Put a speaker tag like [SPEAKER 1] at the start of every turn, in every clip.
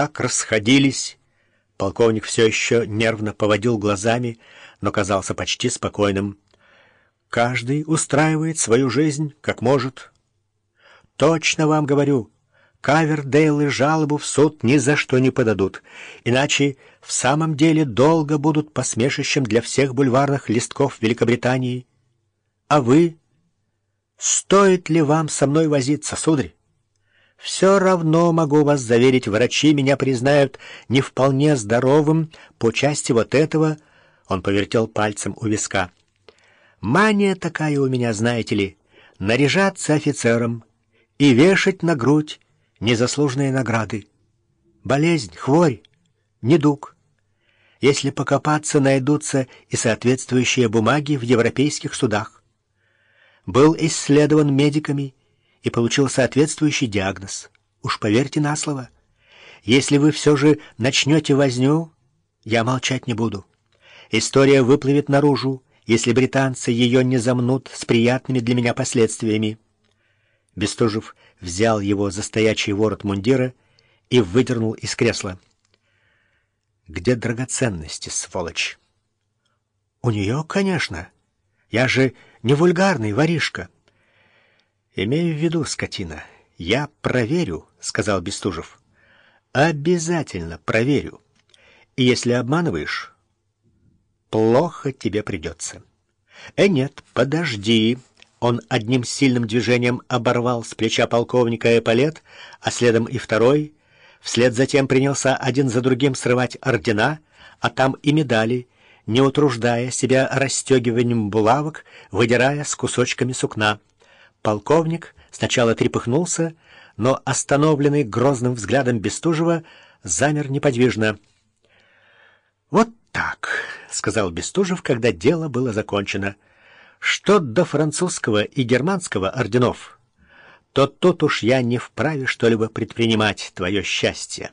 [SPEAKER 1] так расходились. Полковник все еще нервно поводил глазами, но казался почти спокойным. Каждый устраивает свою жизнь, как может. Точно вам говорю, Кавердейлы жалобу в суд ни за что не подадут, иначе в самом деле долго будут посмешищем для всех бульварных листков Великобритании. А вы? Стоит ли вам со мной возиться, сударь? Все равно могу вас заверить, врачи меня признают не вполне здоровым по части вот этого, он повертел пальцем у виска. Мания такая у меня, знаете ли, наряжаться офицером и вешать на грудь незаслуженные награды. Болезнь, хворь, недуг. Если покопаться, найдутся и соответствующие бумаги в европейских судах. Был исследован медиками и получил соответствующий диагноз. Уж поверьте на слово. Если вы все же начнете возню, я молчать не буду. История выплывет наружу, если британцы ее не замнут с приятными для меня последствиями. Бестужев взял его за стоячий ворот мундира и выдернул из кресла. «Где драгоценности, сволочь?» «У нее, конечно. Я же не вульгарный воришка». «Имею в виду, скотина, я проверю», — сказал Бестужев. «Обязательно проверю. И если обманываешь, плохо тебе придется». «Э, нет, подожди». Он одним сильным движением оборвал с плеча полковника эполет, а следом и второй. Вслед затем принялся один за другим срывать ордена, а там и медали, не утруждая себя расстегиванием булавок, выдирая с кусочками сукна. Полковник сначала трепыхнулся, но, остановленный грозным взглядом Бестужева, замер неподвижно. «Вот так», — сказал Бестужев, когда дело было закончено, — что до французского и германского орденов, то тут уж я не вправе что-либо предпринимать, твое счастье.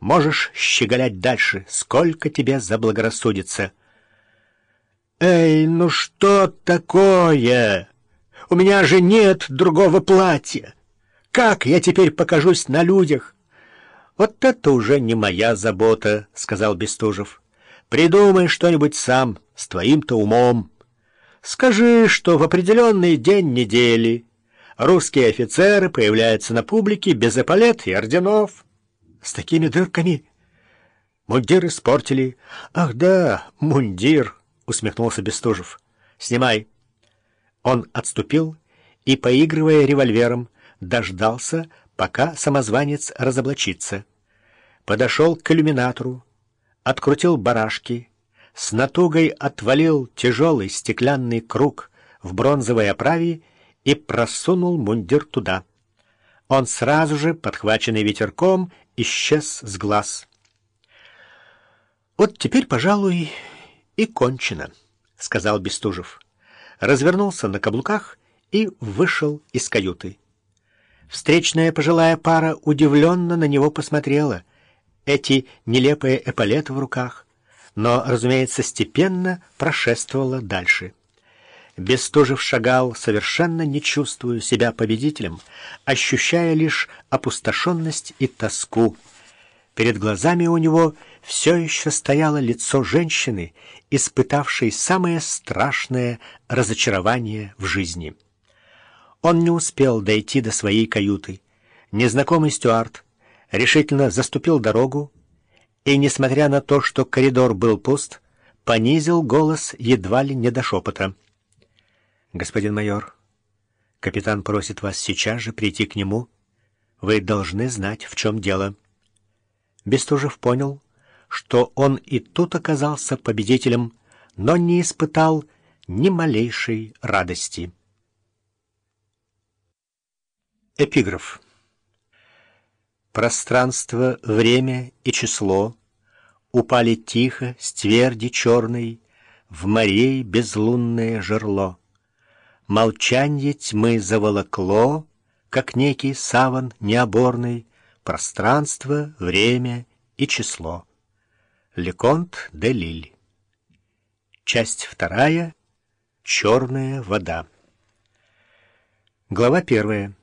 [SPEAKER 1] Можешь щеголять дальше, сколько тебе заблагорассудится. Эй, ну что такое? У меня же нет другого платья. Как я теперь покажусь на людях? Вот это уже не моя забота, сказал Бестужев. Придумай что-нибудь сам, с твоим-то умом. Скажи, что в определенный день недели русские офицеры появляются на публике без эполет и орденов. С такими дырками мундир испортили. Ах да, мундир, усмехнулся Бестужев. Снимай. Он отступил и, поигрывая револьвером, дождался, пока самозванец разоблачится. Подошел к иллюминатору, открутил барашки, с натугой отвалил тяжелый стеклянный круг в бронзовой оправе и просунул мундир туда. Он сразу же, подхваченный ветерком, исчез с глаз. «Вот теперь, пожалуй, и кончено», — сказал Бестужев. Развернулся на каблуках и вышел из каюты. Встречная пожилая пара удивленно на него посмотрела. Эти нелепые эполеты в руках — но, разумеется, степенно прошествовала дальше. Бестужев шагал, совершенно не чувствуя себя победителем, ощущая лишь опустошенность и тоску. Перед глазами у него все еще стояло лицо женщины, испытавшей самое страшное разочарование в жизни. Он не успел дойти до своей каюты. Незнакомый стюард решительно заступил дорогу, и, несмотря на то, что коридор был пуст, понизил голос едва ли не до шепота. «Господин майор, капитан просит вас сейчас же прийти к нему. Вы должны знать, в чем дело». Бестужев понял, что он и тут оказался победителем, но не испытал ни малейшей радости. Эпиграф Пространство, время и число Упали тихо с тверди черной В морей безлунное жерло. Молчанье тьмы заволокло, Как некий саван необорный, Пространство, время и число. Леконт де Лиль. Часть вторая. Черная вода. Глава первая.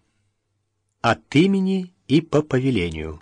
[SPEAKER 1] От имени и по повелению.